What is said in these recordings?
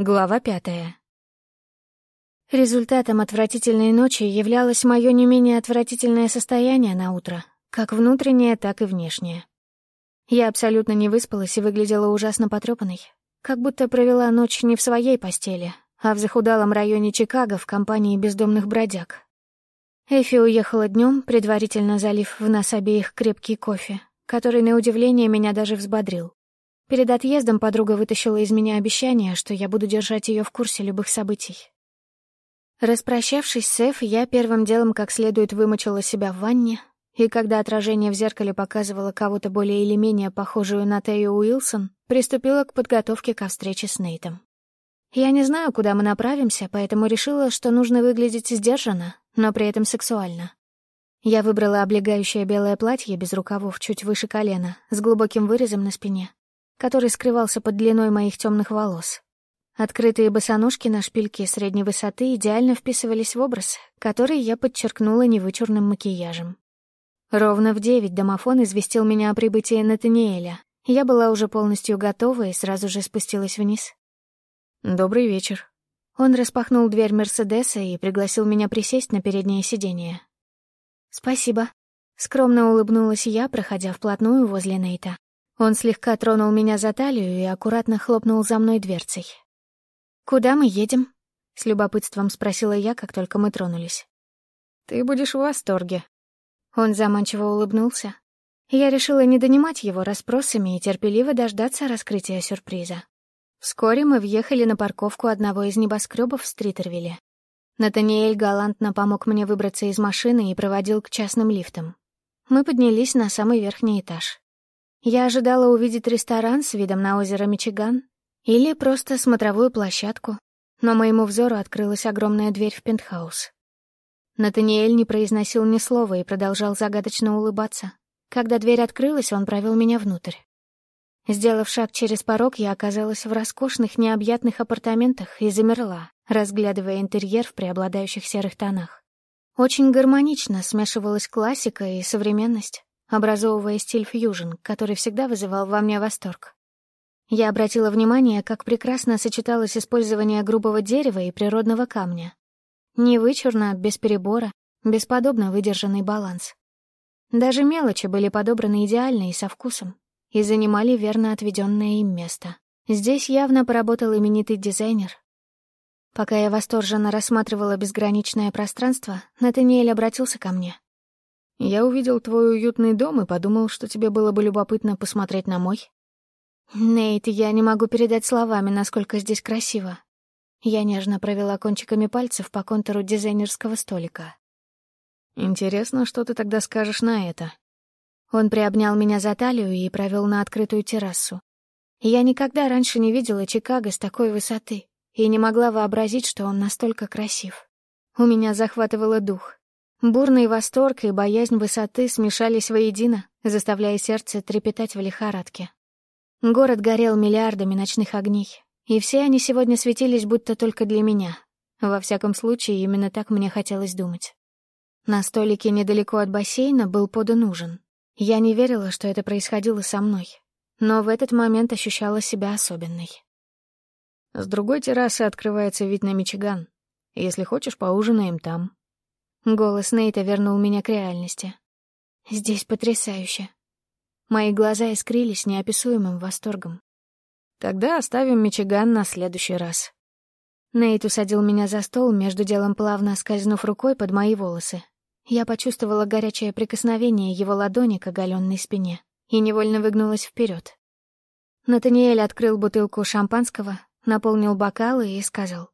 Глава пятая. Результатом отвратительной ночи являлось мое не менее отвратительное состояние на утро, как внутреннее, так и внешнее. Я абсолютно не выспалась и выглядела ужасно потрёпанной, как будто провела ночь не в своей постели, а в захудалом районе Чикаго в компании бездомных бродяг. Эфи уехала днем, предварительно залив в нас обеих крепкий кофе, который, на удивление, меня даже взбодрил. Перед отъездом подруга вытащила из меня обещание, что я буду держать ее в курсе любых событий. Распрощавшись с Эф, я первым делом как следует вымочила себя в ванне, и когда отражение в зеркале показывало кого-то более или менее похожую на Тею Уилсон, приступила к подготовке ко встрече с Нейтом. Я не знаю, куда мы направимся, поэтому решила, что нужно выглядеть сдержанно, но при этом сексуально. Я выбрала облегающее белое платье без рукавов чуть выше колена, с глубоким вырезом на спине, который скрывался под длиной моих темных волос. Открытые босоножки на шпильке средней высоты идеально вписывались в образ, который я подчеркнула невычурным макияжем. Ровно в девять домофон известил меня о прибытии Натаниэля. Я была уже полностью готова и сразу же спустилась вниз. «Добрый вечер». Он распахнул дверь Мерседеса и пригласил меня присесть на переднее сиденье. «Спасибо». Скромно улыбнулась я, проходя вплотную возле Нейта. Он слегка тронул меня за талию и аккуратно хлопнул за мной дверцей. «Куда мы едем?» — с любопытством спросила я, как только мы тронулись. «Ты будешь в восторге». Он заманчиво улыбнулся. Я решила не донимать его расспросами и терпеливо дождаться раскрытия сюрприза. Вскоре мы въехали на парковку одного из небоскребов в Стритервилле. Натаниэль галантно помог мне выбраться из машины и проводил к частным лифтам. Мы поднялись на самый верхний этаж. Я ожидала увидеть ресторан с видом на озеро Мичиган или просто смотровую площадку, но моему взору открылась огромная дверь в пентхаус. Натаниэль не произносил ни слова и продолжал загадочно улыбаться. Когда дверь открылась, он провел меня внутрь. Сделав шаг через порог, я оказалась в роскошных необъятных апартаментах и замерла, разглядывая интерьер в преобладающих серых тонах. Очень гармонично смешивалась классика и современность образовывая стиль фьюжн, который всегда вызывал во мне восторг. Я обратила внимание, как прекрасно сочеталось использование грубого дерева и природного камня. Не вычурно, без перебора, бесподобно выдержанный баланс. Даже мелочи были подобраны идеально и со вкусом, и занимали верно отведенное им место. Здесь явно поработал именитый дизайнер. Пока я восторженно рассматривала безграничное пространство, Натаниэль обратился ко мне. Я увидел твой уютный дом и подумал, что тебе было бы любопытно посмотреть на мой. Нейт, я не могу передать словами, насколько здесь красиво. Я нежно провела кончиками пальцев по контуру дизайнерского столика. Интересно, что ты тогда скажешь на это? Он приобнял меня за талию и провел на открытую террасу. Я никогда раньше не видела Чикаго с такой высоты и не могла вообразить, что он настолько красив. У меня захватывало дух. Бурный восторг и боязнь высоты смешались воедино, заставляя сердце трепетать в лихорадке. Город горел миллиардами ночных огней, и все они сегодня светились будто только для меня. Во всяком случае, именно так мне хотелось думать. На столике недалеко от бассейна был подан ужин. Я не верила, что это происходило со мной, но в этот момент ощущала себя особенной. С другой террасы открывается вид на Мичиган. Если хочешь, поужинаем там. Голос Нейта вернул меня к реальности. Здесь потрясающе. Мои глаза искрились неописуемым восторгом. Тогда оставим Мичиган на следующий раз. Нейт усадил меня за стол, между делом плавно скользнув рукой под мои волосы. Я почувствовала горячее прикосновение его ладони к оголенной спине и невольно выгнулась вперед. Натаниэль открыл бутылку шампанского, наполнил бокалы и сказал.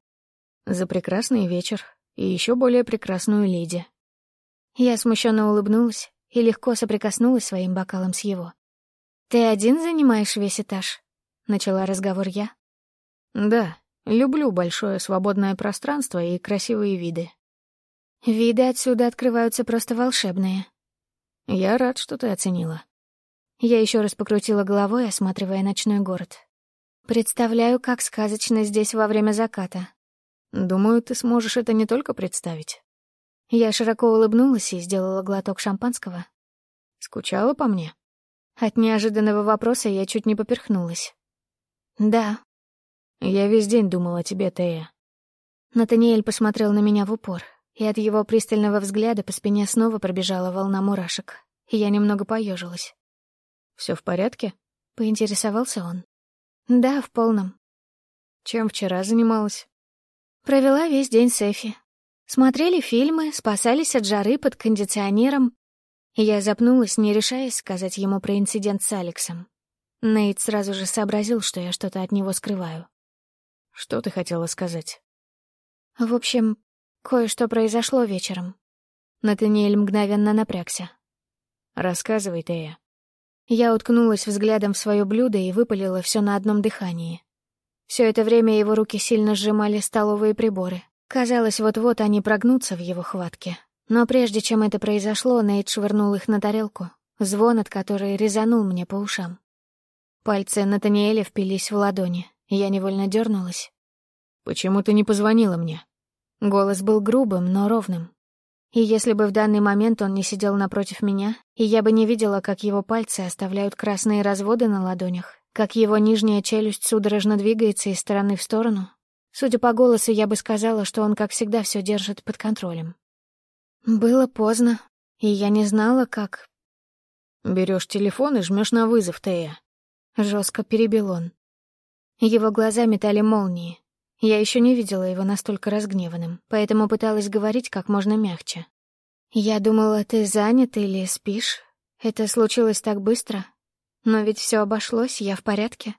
«За прекрасный вечер и еще более прекрасную леди. Я смущенно улыбнулась и легко соприкоснулась своим бокалом с его. «Ты один занимаешь весь этаж?» — начала разговор я. «Да, люблю большое свободное пространство и красивые виды». «Виды отсюда открываются просто волшебные». «Я рад, что ты оценила». Я еще раз покрутила головой, осматривая ночной город. Представляю, как сказочно здесь во время заката, Думаю, ты сможешь это не только представить. Я широко улыбнулась и сделала глоток шампанского. Скучала по мне? От неожиданного вопроса я чуть не поперхнулась. Да. Я весь день думал о тебе, Тея. Натаниэль посмотрел на меня в упор, и от его пристального взгляда по спине снова пробежала волна мурашек, и я немного поежилась. Все в порядке?» — поинтересовался он. «Да, в полном». «Чем вчера занималась?» «Провела весь день с Эфи. Смотрели фильмы, спасались от жары под кондиционером. Я запнулась, не решаясь сказать ему про инцидент с Алексом. Нейт сразу же сообразил, что я что-то от него скрываю. «Что ты хотела сказать?» «В общем, кое-что произошло вечером». Натаниэль мгновенно напрягся. «Рассказывай, Тея». Я уткнулась взглядом в свое блюдо и выпалила все на одном дыхании. Все это время его руки сильно сжимали столовые приборы. Казалось, вот-вот они прогнутся в его хватке. Но прежде чем это произошло, Нейт швырнул их на тарелку, звон от которой резанул мне по ушам. Пальцы Натаниэля впились в ладони, я невольно дернулась. «Почему ты не позвонила мне?» Голос был грубым, но ровным. И если бы в данный момент он не сидел напротив меня, и я бы не видела, как его пальцы оставляют красные разводы на ладонях, как его нижняя челюсть судорожно двигается из стороны в сторону, судя по голосу, я бы сказала, что он, как всегда, все держит под контролем. Было поздно, и я не знала, как... Берешь телефон и жмешь на вызов, Тея. Жестко перебил он. Его глаза метали молнии. Я еще не видела его настолько разгневанным, поэтому пыталась говорить как можно мягче. «Я думала, ты занят или спишь. Это случилось так быстро. Но ведь все обошлось, я в порядке».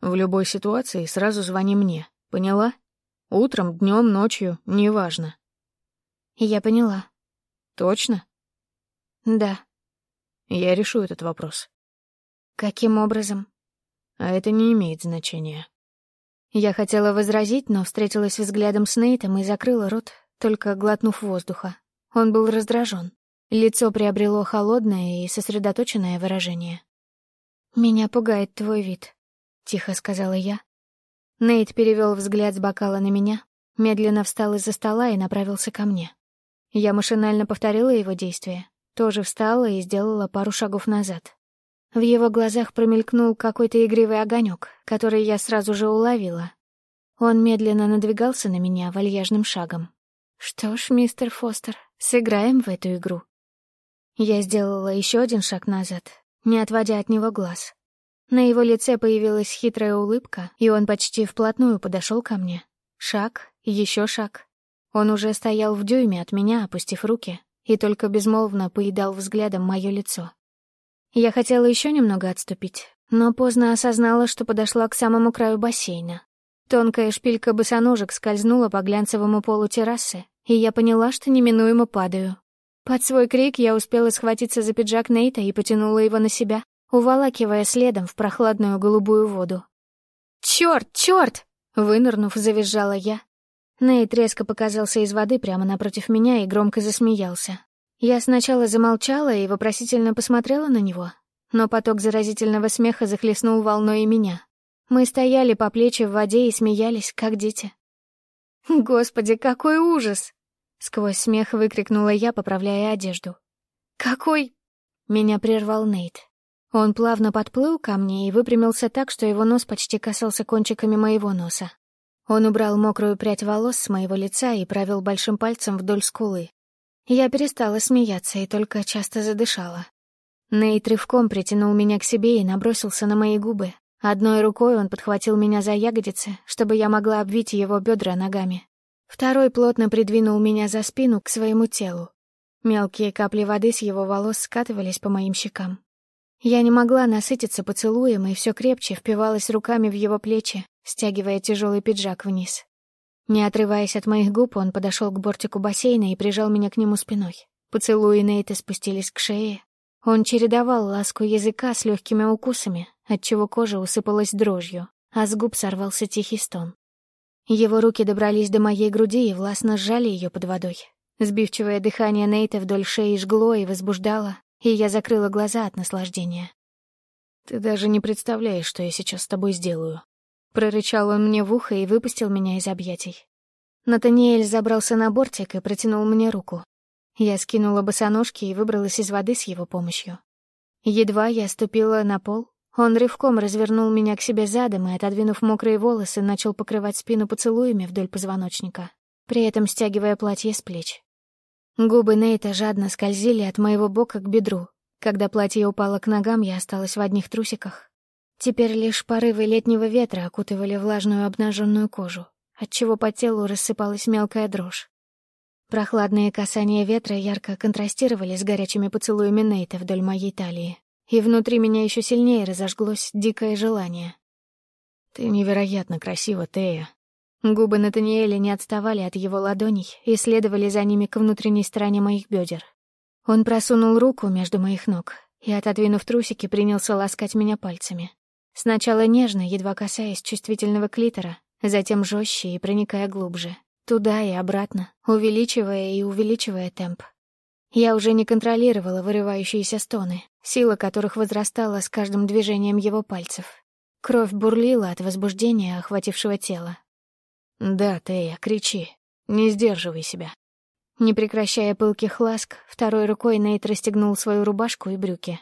«В любой ситуации сразу звони мне, поняла? Утром, днем, ночью, неважно. Я поняла. Точно? Да. Я решу этот вопрос. Каким образом? А это не имеет значения. Я хотела возразить, но встретилась взглядом с Нейтом и закрыла рот, только глотнув воздуха. Он был раздражен. Лицо приобрело холодное и сосредоточенное выражение. «Меня пугает твой вид», — тихо сказала я. Нейт перевел взгляд с бокала на меня, медленно встал из-за стола и направился ко мне. Я машинально повторила его действия, тоже встала и сделала пару шагов назад. В его глазах промелькнул какой-то игривый огонек, который я сразу же уловила. Он медленно надвигался на меня вальяжным шагом. «Что ж, мистер Фостер, сыграем в эту игру». Я сделала еще один шаг назад, не отводя от него глаз. На его лице появилась хитрая улыбка, и он почти вплотную подошел ко мне. Шаг, еще шаг, он уже стоял в дюйме от меня, опустив руки, и только безмолвно поедал взглядом мое лицо. Я хотела еще немного отступить, но поздно осознала, что подошла к самому краю бассейна. Тонкая шпилька босоножек скользнула по глянцевому полу террасы, и я поняла, что неминуемо падаю. Под свой крик я успела схватиться за пиджак Нейта и потянула его на себя, уволакивая следом в прохладную голубую воду. «Чёрт, чёрт!» — вынырнув, завизжала я, Нейт резко показался из воды прямо напротив меня и громко засмеялся. Я сначала замолчала и вопросительно посмотрела на него, но поток заразительного смеха захлестнул волной и меня. Мы стояли по плечи в воде и смеялись, как дети. «Господи, какой ужас!» — сквозь смех выкрикнула я, поправляя одежду. «Какой...» — меня прервал Нейт. Он плавно подплыл ко мне и выпрямился так, что его нос почти касался кончиками моего носа. Он убрал мокрую прядь волос с моего лица и провел большим пальцем вдоль скулы. Я перестала смеяться и только часто задышала. Нейт рывком притянул меня к себе и набросился на мои губы. Одной рукой он подхватил меня за ягодицы, чтобы я могла обвить его бедра ногами. Второй плотно придвинул меня за спину к своему телу. Мелкие капли воды с его волос скатывались по моим щекам. Я не могла насытиться поцелуем и все крепче впивалась руками в его плечи, стягивая тяжелый пиджак вниз. Не отрываясь от моих губ, он подошел к бортику бассейна и прижал меня к нему спиной. Поцелуи Нейта спустились к шее. Он чередовал ласку языка с легкими укусами, отчего кожа усыпалась дрожью, а с губ сорвался тихий стон. Его руки добрались до моей груди и властно сжали ее под водой. Сбивчивое дыхание Нейта вдоль шеи жгло и возбуждало, и я закрыла глаза от наслаждения. «Ты даже не представляешь, что я сейчас с тобой сделаю». Прорычал он мне в ухо и выпустил меня из объятий. Натаниэль забрался на бортик и протянул мне руку. Я скинула босоножки и выбралась из воды с его помощью. Едва я ступила на пол, Он рывком развернул меня к себе задом и, отодвинув мокрые волосы, начал покрывать спину поцелуями вдоль позвоночника, при этом стягивая платье с плеч. Губы Нейта жадно скользили от моего бока к бедру. Когда платье упало к ногам, я осталась в одних трусиках. Теперь лишь порывы летнего ветра окутывали влажную обнаженную кожу, отчего по телу рассыпалась мелкая дрожь. Прохладные касания ветра ярко контрастировали с горячими поцелуями Нейта вдоль моей талии и внутри меня еще сильнее разожглось дикое желание. «Ты невероятно красива, Тея». Губы Натаниэля не отставали от его ладоней и следовали за ними к внутренней стороне моих бедер. Он просунул руку между моих ног и, отодвинув трусики, принялся ласкать меня пальцами. Сначала нежно, едва касаясь чувствительного клитора, затем жестче и проникая глубже, туда и обратно, увеличивая и увеличивая темп. Я уже не контролировала вырывающиеся стоны, сила которых возрастала с каждым движением его пальцев. Кровь бурлила от возбуждения, охватившего тело. «Да, Тея, кричи. Не сдерживай себя». Не прекращая пылких ласк, второй рукой Нейт расстегнул свою рубашку и брюки.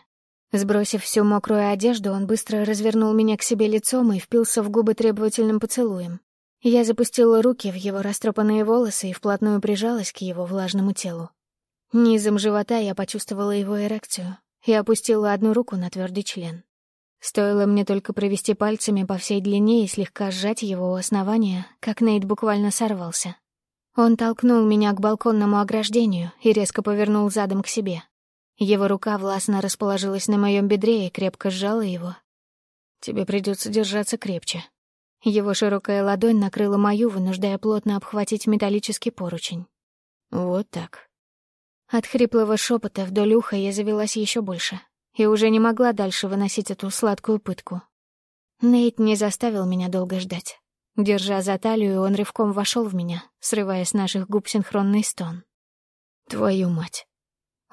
Сбросив всю мокрую одежду, он быстро развернул меня к себе лицом и впился в губы требовательным поцелуем. Я запустила руки в его растрепанные волосы и вплотную прижалась к его влажному телу. Низом живота я почувствовала его эрекцию и опустила одну руку на твердый член. Стоило мне только провести пальцами по всей длине и слегка сжать его у основания, как Нейт буквально сорвался. Он толкнул меня к балконному ограждению и резко повернул задом к себе. Его рука властно расположилась на моем бедре и крепко сжала его. «Тебе придется держаться крепче». Его широкая ладонь накрыла мою, вынуждая плотно обхватить металлический поручень. «Вот так. От хриплого шепота вдоль уха я завелась еще больше и уже не могла дальше выносить эту сладкую пытку. Нейт не заставил меня долго ждать. Держа за талию, он рывком вошел в меня, срывая с наших губ синхронный стон. «Твою мать!»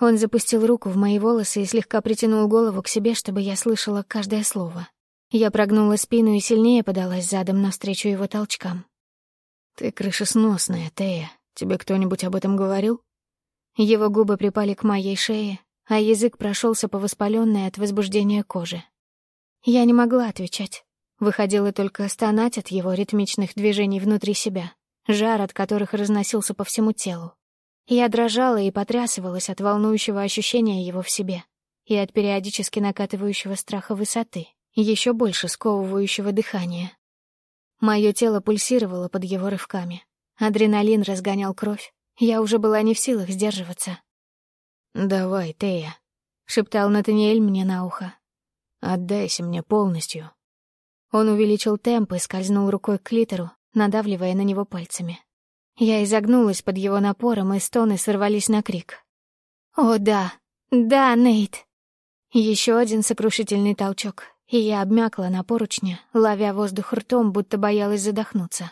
Он запустил руку в мои волосы и слегка притянул голову к себе, чтобы я слышала каждое слово. Я прогнула спину и сильнее подалась задом навстречу его толчкам. «Ты крышесносная, Тея. Тебе кто-нибудь об этом говорил?» Его губы припали к моей шее, а язык прошелся по воспаленной от возбуждения коже. Я не могла отвечать. Выходило только стонать от его ритмичных движений внутри себя, жар от которых разносился по всему телу. Я дрожала и потрясывалась от волнующего ощущения его в себе и от периодически накатывающего страха высоты, еще больше сковывающего дыхания. Мое тело пульсировало под его рывками. Адреналин разгонял кровь, я уже была не в силах сдерживаться. «Давай, Тея», — шептал Натаниэль мне на ухо. «Отдайся мне полностью». Он увеличил темп и скользнул рукой к клитору, надавливая на него пальцами. Я изогнулась под его напором, и стоны сорвались на крик. «О, да! Да, Нейт!» Еще один сокрушительный толчок, и я обмякла на поручне, ловя воздух ртом, будто боялась задохнуться.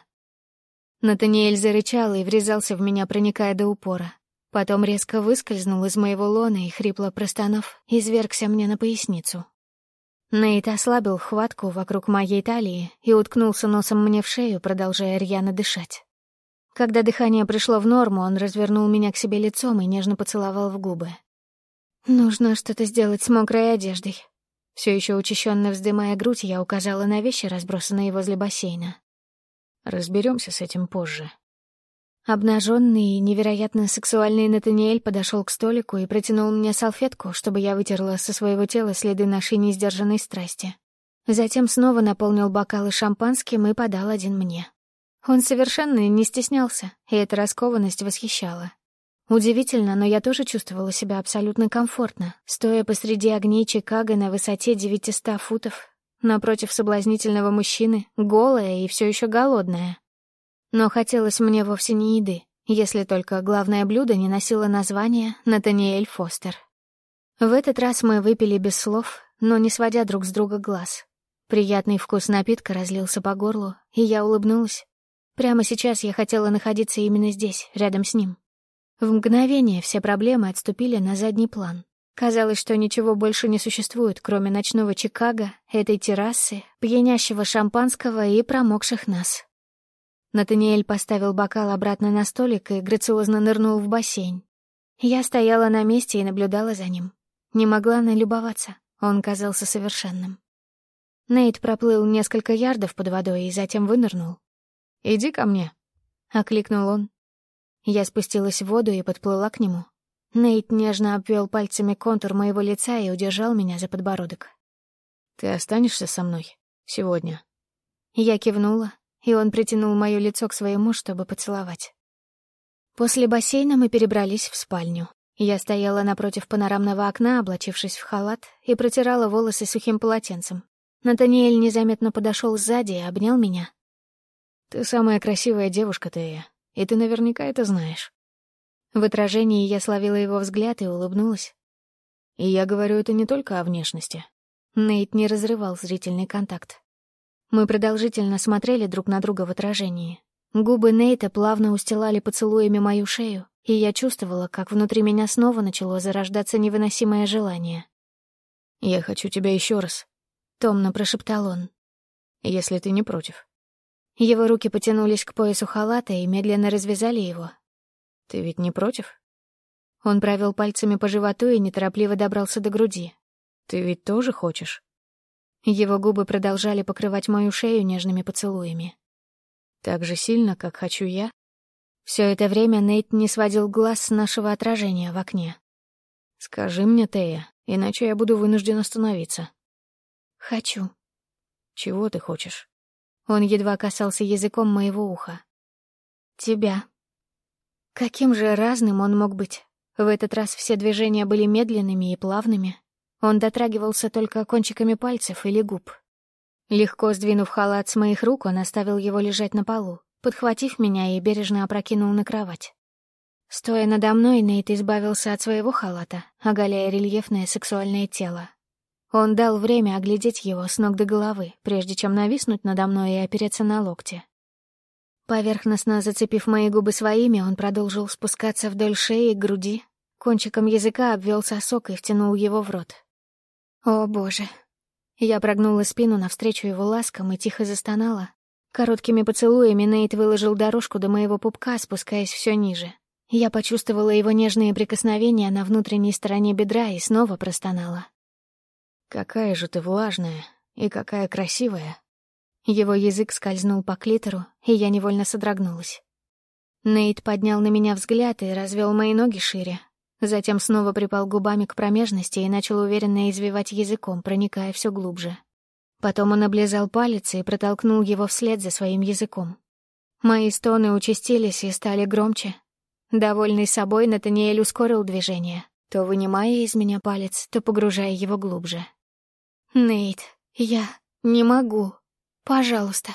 Натаниэль зарычал и врезался в меня, проникая до упора. Потом резко выскользнул из моего лона и, хрипло простонав, извергся мне на поясницу. Нейт ослабил хватку вокруг моей талии и уткнулся носом мне в шею, продолжая рьяно дышать. Когда дыхание пришло в норму, он развернул меня к себе лицом и нежно поцеловал в губы. «Нужно что-то сделать с мокрой одеждой». Все еще учащенно вздымая грудь, я указала на вещи, разбросанные возле бассейна. Разберемся с этим позже. Обнаженный и невероятно сексуальный Натаниэль подошел к столику и протянул мне салфетку, чтобы я вытерла со своего тела следы нашей несдержанной страсти. Затем снова наполнил бокалы шампанским и подал один мне. Он совершенно не стеснялся, и эта раскованность восхищала. Удивительно, но я тоже чувствовала себя абсолютно комфортно, стоя посреди огней Чикаго на высоте 900 футов напротив соблазнительного мужчины, голая и все еще голодная. Но хотелось мне вовсе не еды, если только главное блюдо не носило название Натаниэль Фостер. В этот раз мы выпили без слов, но не сводя друг с друга глаз. Приятный вкус напитка разлился по горлу, и я улыбнулась. Прямо сейчас я хотела находиться именно здесь, рядом с ним. В мгновение все проблемы отступили на задний план. Казалось, что ничего больше не существует, кроме ночного Чикаго, этой террасы, пьянящего шампанского и промокших нас. Натаниэль поставил бокал обратно на столик и грациозно нырнул в бассейн. Я стояла на месте и наблюдала за ним. Не могла налюбоваться, он казался совершенным. Нейт проплыл несколько ярдов под водой и затем вынырнул. «Иди ко мне», — окликнул он. Я спустилась в воду и подплыла к нему. Нейт нежно обвел пальцами контур моего лица и удержал меня за подбородок. «Ты останешься со мной сегодня?» Я кивнула, и он притянул моё лицо к своему, чтобы поцеловать. После бассейна мы перебрались в спальню. Я стояла напротив панорамного окна, облачившись в халат, и протирала волосы сухим полотенцем. Натаниэль незаметно подошел сзади и обнял меня. «Ты самая красивая девушка, Тея, и ты наверняка это знаешь». В отражении я словила его взгляд и улыбнулась. И я говорю это не только о внешности. Нейт не разрывал зрительный контакт. Мы продолжительно смотрели друг на друга в отражении. Губы Нейта плавно устилали поцелуями мою шею, и я чувствовала, как внутри меня снова начало зарождаться невыносимое желание. «Я хочу тебя еще раз», — томно прошептал он. «Если ты не против». Его руки потянулись к поясу халата и медленно развязали его, ты ведь не против? Он провел пальцами по животу и неторопливо добрался до груди. Ты ведь тоже хочешь? Его губы продолжали покрывать мою шею нежными поцелуями. Так же сильно, как хочу я? Все это время Нейт не сводил глаз с нашего отражения в окне. «Скажи мне, Тея, иначе я буду вынужден остановиться». «Хочу». «Чего ты хочешь?» Он едва касался языком моего уха. «Тебя». Каким же разным он мог быть? В этот раз все движения были медленными и плавными. Он дотрагивался только кончиками пальцев или губ. Легко сдвинув халат с моих рук, он оставил его лежать на полу, подхватив меня и бережно опрокинул на кровать. Стоя надо мной, Нейт избавился от своего халата, оголяя рельефное сексуальное тело. Он дал время оглядеть его с ног до головы, прежде чем нависнуть надо мной и опереться на локте. Поверхностно зацепив мои губы своими, он продолжил спускаться вдоль шеи и груди, кончиком языка обвел сосок и втянул его в рот. О, боже. Я прогнула спину навстречу его ласкам и тихо застонала. Короткими поцелуями Нейт выложил дорожку до моего пупка, спускаясь все ниже. Я почувствовала его нежные прикосновения на внутренней стороне бедра и снова простонала. «Какая же ты влажная и какая красивая!» Его язык скользнул по клитору, и я невольно содрогнулась. Нейт поднял на меня взгляд и развел мои ноги шире. Затем снова припал губами к промежности и начал уверенно извивать языком, проникая все глубже. Потом он облизал палец и протолкнул его вслед за своим языком. Мои стоны участились и стали громче. Довольный собой, Натаниэль ускорил движение, то вынимая из меня палец, то погружая его глубже. «Нейт, я не могу», Пожалуйста.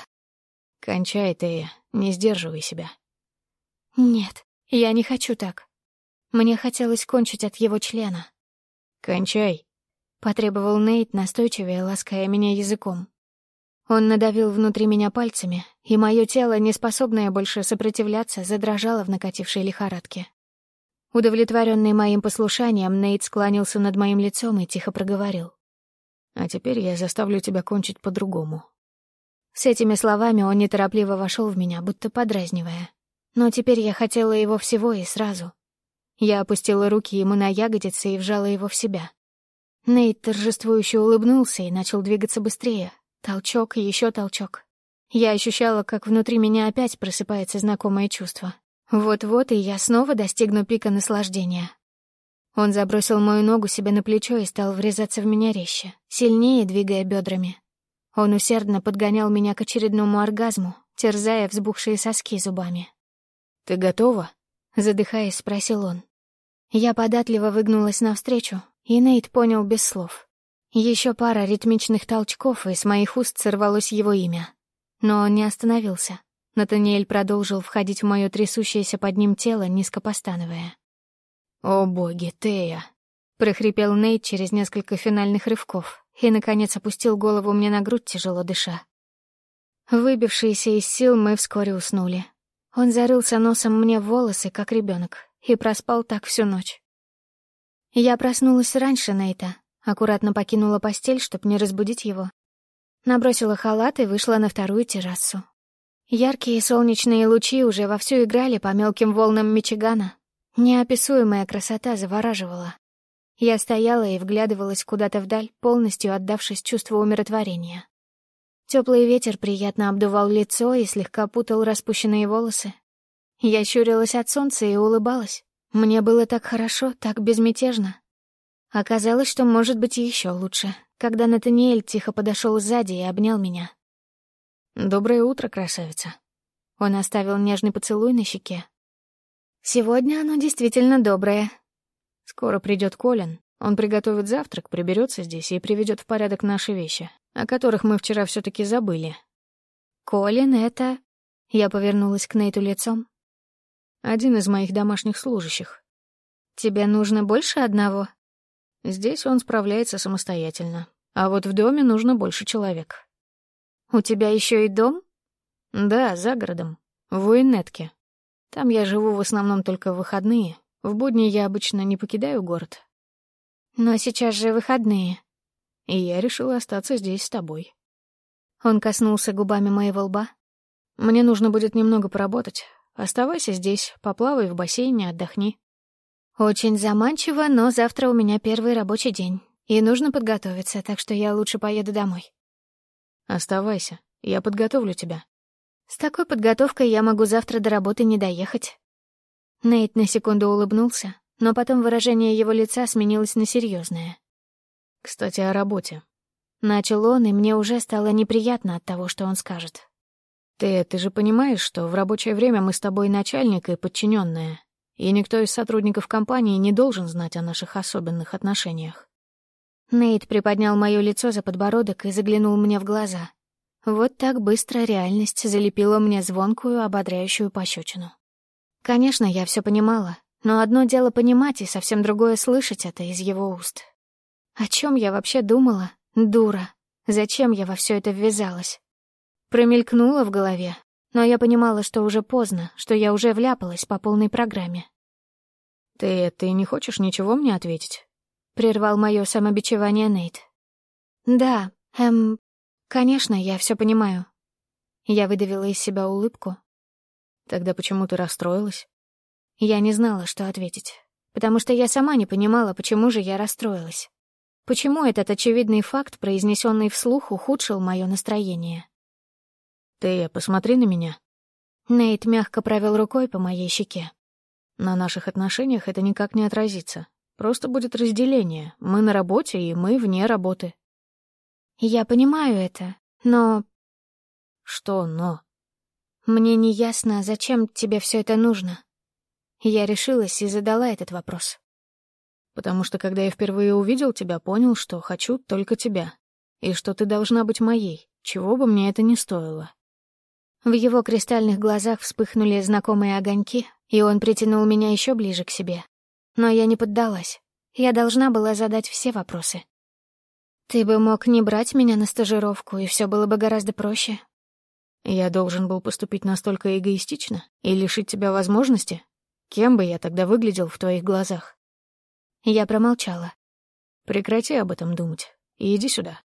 Кончай, Тея, не сдерживай себя. Нет, я не хочу так. Мне хотелось кончить от его члена. Кончай. Потребовал Нейт, настойчивее лаская меня языком. Он надавил внутри меня пальцами, и мое тело, неспособное больше сопротивляться, задрожало в накатившей лихорадке. Удовлетворенный моим послушанием, Нейт склонился над моим лицом и тихо проговорил. «А теперь я заставлю тебя кончить по-другому. С этими словами он неторопливо вошел в меня, будто подразнивая. Но теперь я хотела его всего и сразу. Я опустила руки ему на ягодицы и вжала его в себя. Нейт торжествующе улыбнулся и начал двигаться быстрее. Толчок еще толчок. Я ощущала, как внутри меня опять просыпается знакомое чувство. Вот-вот, и я снова достигну пика наслаждения. Он забросил мою ногу себе на плечо и стал врезаться в меня резче, сильнее двигая бедрами. Он усердно подгонял меня к очередному оргазму, терзая взбухшие соски зубами. «Ты готова?» — задыхаясь, спросил он. Я податливо выгнулась навстречу, и Нейт понял без слов. Еще пара ритмичных толчков, и с моих уст сорвалось его имя. Но он не остановился. Натаниэль продолжил входить в мое трясущееся под ним тело, низко постановая. «О боги, Тея!» — прохрипел Нейт через несколько финальных рывков, и, наконец, опустил голову мне на грудь, тяжело дыша. Выбившиеся из сил, мы вскоре уснули. Он зарылся носом мне в волосы, как ребенок, и проспал так всю ночь. Я проснулась раньше Нейта, аккуратно покинула постель, чтобы не разбудить его. Набросила халат и вышла на вторую террасу. Яркие солнечные лучи уже вовсю играли по мелким волнам Мичигана. Неописуемая красота завораживала. Я стояла и вглядывалась куда-то вдаль, полностью отдавшись чувству умиротворения. Теплый ветер приятно обдувал лицо и слегка путал распущенные волосы. Я щурилась от солнца и улыбалась. Мне было так хорошо, так безмятежно. Оказалось, что может быть еще лучше, когда Натаниэль тихо подошел сзади и обнял меня. «Доброе утро, красавица». Он оставил нежный поцелуй на щеке. «Сегодня оно действительно доброе». «Скоро придет Колин. Он приготовит завтрак, приберется здесь и приведет в порядок наши вещи, о которых мы вчера все таки забыли». «Колин — это...» Я повернулась к Нейту лицом. «Один из моих домашних служащих». «Тебе нужно больше одного?» Здесь он справляется самостоятельно, а вот в доме нужно больше человек. У тебя еще и дом? Да, за городом, в Уиннетке. Там я живу в основном только в выходные. В будни я обычно не покидаю город. Но сейчас же выходные. И я решила остаться здесь с тобой. Он коснулся губами моего лба. Мне нужно будет немного поработать. Оставайся здесь, поплавай в бассейне, отдохни. Очень заманчиво, но завтра у меня первый рабочий день, и нужно подготовиться, так что я лучше поеду домой. Оставайся, я подготовлю тебя. С такой подготовкой я могу завтра до работы не доехать. Нейт на секунду улыбнулся, но потом выражение его лица сменилось на серьезное. Кстати, о работе. Начал он, и мне уже стало неприятно от того, что он скажет. Ты, ты же понимаешь, что в рабочее время мы с тобой начальник и подчиненная, и никто из сотрудников компании не должен знать о наших особенных отношениях. Нейт приподнял моё лицо за подбородок и заглянул мне в глаза. Вот так быстро реальность залепила мне звонкую, ободряющую пощечину. Конечно, я все понимала, но одно дело понимать и совсем другое слышать это из его уст. О чем я вообще думала? Дура. Зачем я во все это ввязалась? Промелькнула в голове, но я понимала, что уже поздно, что я уже вляпалась по полной программе. «Ты... ты не хочешь ничего мне ответить?» — прервал мое самобичевание Нейт. «Да, эм... Конечно, я все понимаю». Я выдавила из себя улыбку. «Тогда почему ты расстроилась?» Я не знала, что ответить, потому что я сама не понимала, почему же я расстроилась. Почему этот очевидный факт, произнесенный вслух, ухудшил мое настроение? «Ты посмотри на меня». Нейт мягко провел рукой по моей щеке. «На наших отношениях это никак не отразится. Просто будет разделение. Мы на работе, и мы вне работы». «Я понимаю это, но...» «Что «но»?» «Мне не ясно, зачем тебе все это нужно». Я решилась и задала этот вопрос. «Потому что, когда я впервые увидел тебя, понял, что хочу только тебя. И что ты должна быть моей, чего бы мне это ни стоило. В его кристальных глазах вспыхнули знакомые огоньки, и он притянул меня еще ближе к себе. Но я не поддалась. Я должна была задать все вопросы. «Ты бы мог не брать меня на стажировку, и все было бы гораздо проще». «Я должен был поступить настолько эгоистично и лишить тебя возможности? Кем бы я тогда выглядел в твоих глазах?» Я промолчала. «Прекрати об этом думать иди сюда».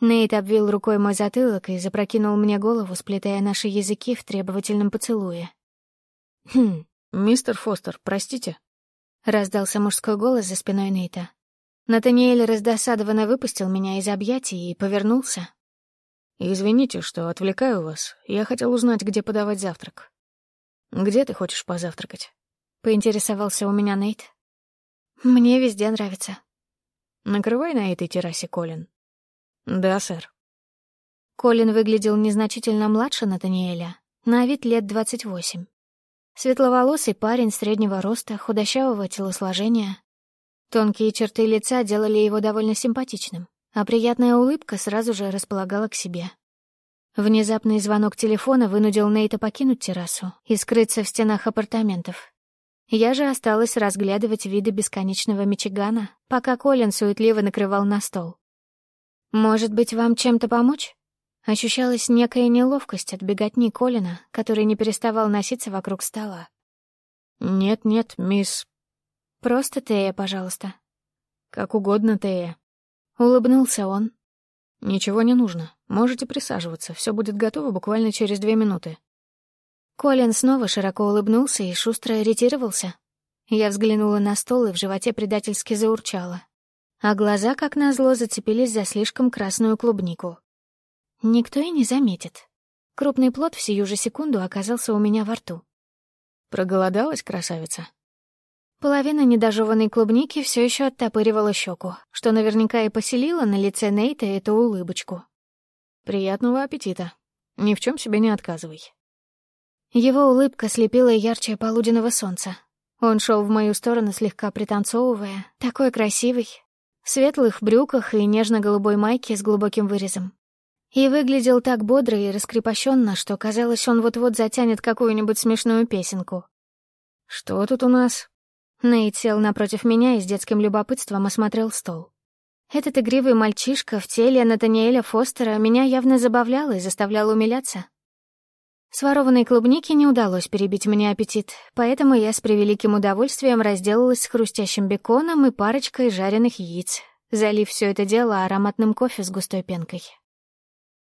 Нейт обвил рукой мой затылок и запрокинул мне голову, сплетая наши языки в требовательном поцелуе. «Хм, мистер Фостер, простите?» — раздался мужской голос за спиной Нейта. Натаниэль раздосадованно выпустил меня из объятий и повернулся. «Извините, что отвлекаю вас. Я хотел узнать, где подавать завтрак». «Где ты хочешь позавтракать?» — поинтересовался у меня Нейт. «Мне везде нравится». «Накрывай на этой террасе, Колин. «Да, сэр». Колин выглядел незначительно младше Натаниэля, на вид лет двадцать восемь. Светловолосый парень среднего роста, худощавого телосложения. Тонкие черты лица делали его довольно симпатичным, а приятная улыбка сразу же располагала к себе. Внезапный звонок телефона вынудил Нейта покинуть террасу и скрыться в стенах апартаментов. Я же осталась разглядывать виды бесконечного Мичигана, пока Колин суетливо накрывал на стол. «Может быть, вам чем-то помочь?» Ощущалась некая неловкость от беготни Колина, который не переставал носиться вокруг стола. «Нет-нет, мисс...» «Просто Тея, пожалуйста». «Как угодно, Тея». Улыбнулся он. «Ничего не нужно. Можете присаживаться. Все будет готово буквально через две минуты». Колин снова широко улыбнулся и шустро ретировался. Я взглянула на стол и в животе предательски заурчала а глаза, как назло, зацепились за слишком красную клубнику. Никто и не заметит. Крупный плод в сию же секунду оказался у меня во рту. Проголодалась, красавица? Половина недожеванной клубники все еще оттопыривала щеку, что наверняка и поселила на лице Нейта эту улыбочку. «Приятного аппетита. Ни в чем себе не отказывай». Его улыбка слепила ярче полуденного солнца. Он шел в мою сторону, слегка пританцовывая, такой красивый, в светлых брюках и нежно-голубой майке с глубоким вырезом. И выглядел так бодро и раскрепощенно, что казалось, он вот-вот затянет какую-нибудь смешную песенку. «Что тут у нас?» Нейт сел напротив меня и с детским любопытством осмотрел стол. Этот игривый мальчишка в теле Натаниэля Фостера меня явно забавлял и заставлял умиляться. Сворованной клубники не удалось перебить мне аппетит, поэтому я с превеликим удовольствием разделалась с хрустящим беконом и парочкой жареных яиц, залив все это дело ароматным кофе с густой пенкой.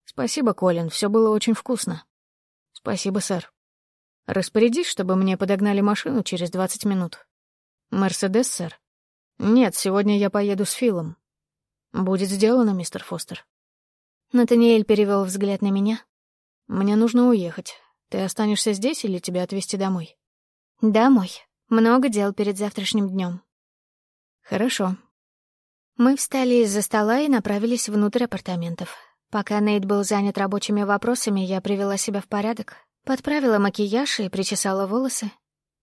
«Спасибо, Колин, все было очень вкусно». «Спасибо, сэр. Распорядись, чтобы мне подогнали машину через двадцать минут». «Мерседес, сэр?» «Нет, сегодня я поеду с Филом». «Будет сделано, мистер Фостер». Натаниэль перевел взгляд на меня. «Мне нужно уехать. Ты останешься здесь или тебя отвезти домой?» «Домой. Много дел перед завтрашним днем. «Хорошо». Мы встали из-за стола и направились внутрь апартаментов. Пока Нейт был занят рабочими вопросами, я привела себя в порядок, подправила макияж и причесала волосы,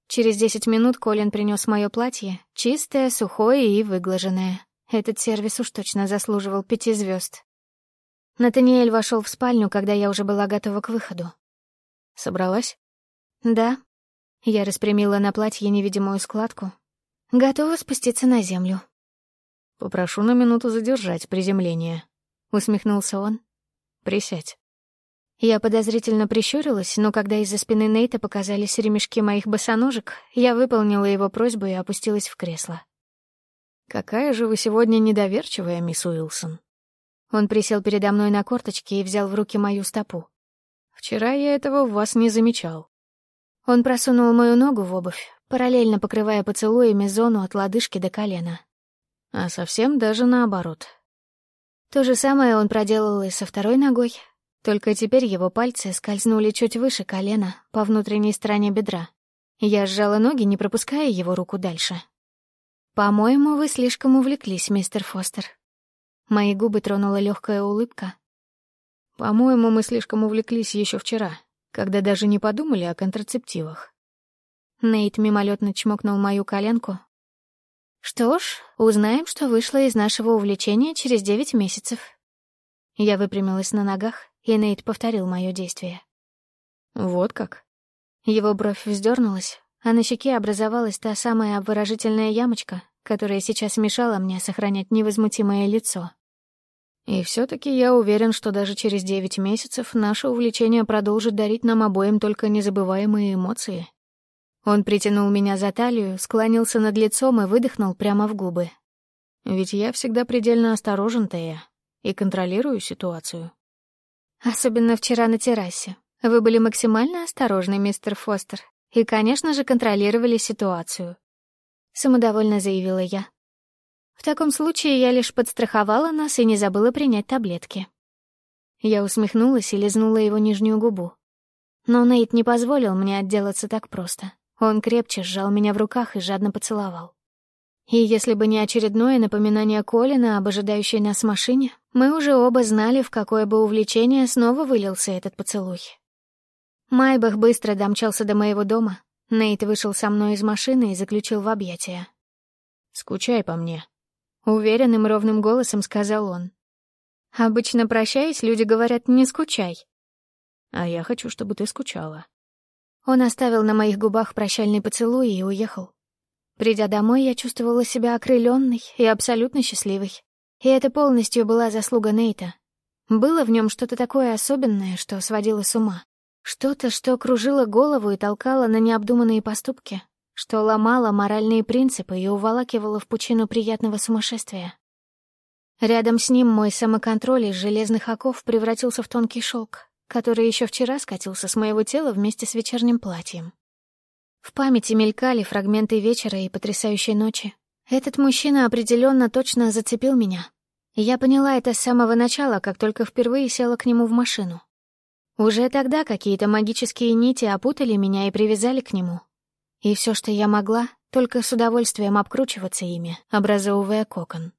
Через десять минут Колин принес мое платье, чистое, сухое и выглаженное. Этот сервис уж точно заслуживал пяти звезд. Натаниэль вошел в спальню, когда я уже была готова к выходу. «Собралась?» «Да». Я распрямила на платье невидимую складку. «Готова спуститься на землю». «Попрошу на минуту задержать приземление», — усмехнулся он. «Присядь». Я подозрительно прищурилась, но когда из-за спины Нейта показались ремешки моих босоножек, я выполнила его просьбу и опустилась в кресло. «Какая же вы сегодня недоверчивая, мисс Уилсон!» Он присел передо мной на корточки и взял в руки мою стопу. «Вчера я этого в вас не замечал». Он просунул мою ногу в обувь, параллельно покрывая поцелуями зону от лодыжки до колена. А совсем даже наоборот. То же самое он проделал и со второй ногой, только теперь его пальцы скользнули чуть выше колена, по внутренней стороне бедра. Я сжала ноги, не пропуская его руку дальше. «По-моему, вы слишком увлеклись, мистер Фостер». Мои губы тронула легкая улыбка. «По-моему, мы слишком увлеклись еще вчера, когда даже не подумали о контрацептивах». Нейт мимолетно чмокнул мою коленку. «Что ж, узнаем, что вышло из нашего увлечения через девять месяцев». Я выпрямилась на ногах, и Нейт повторил мое действие. «Вот как?» Его бровь вздернулась, а на щеке образовалась та самая обворожительная ямочка, которая сейчас мешала мне сохранять невозмутимое лицо. И все таки я уверен, что даже через девять месяцев наше увлечение продолжит дарить нам обоим только незабываемые эмоции. Он притянул меня за талию, склонился над лицом и выдохнул прямо в губы. Ведь я всегда предельно осторожен, Тея, и контролирую ситуацию. Особенно вчера на террасе. Вы были максимально осторожны, мистер Фостер, и, конечно же, контролировали ситуацию. Самодовольно заявила я. В таком случае я лишь подстраховала нас и не забыла принять таблетки. Я усмехнулась и лизнула его нижнюю губу. Но Нейт не позволил мне отделаться так просто. Он крепче сжал меня в руках и жадно поцеловал. И если бы не очередное напоминание Колина об ожидающей нас машине, мы уже оба знали, в какое бы увлечение снова вылился этот поцелуй. Майбах быстро домчался до моего дома. Нейт вышел со мной из машины и заключил в объятия. «Скучай по мне», — уверенным ровным голосом сказал он. «Обычно, прощаясь, люди говорят «не скучай». «А я хочу, чтобы ты скучала». Он оставил на моих губах прощальный поцелуй и уехал. Придя домой, я чувствовала себя окрыленной и абсолютно счастливой. И это полностью была заслуга Нейта. Было в нем что-то такое особенное, что сводило с ума. Что-то, что кружило голову и толкало на необдуманные поступки, что ломало моральные принципы и уволакивало в пучину приятного сумасшествия. Рядом с ним мой самоконтроль из железных оков превратился в тонкий шелк, который еще вчера скатился с моего тела вместе с вечерним платьем. В памяти мелькали фрагменты вечера и потрясающей ночи. Этот мужчина определенно точно зацепил меня. Я поняла это с самого начала, как только впервые села к нему в машину. Уже тогда какие-то магические нити опутали меня и привязали к нему. И все, что я могла, только с удовольствием обкручиваться ими, образовывая кокон.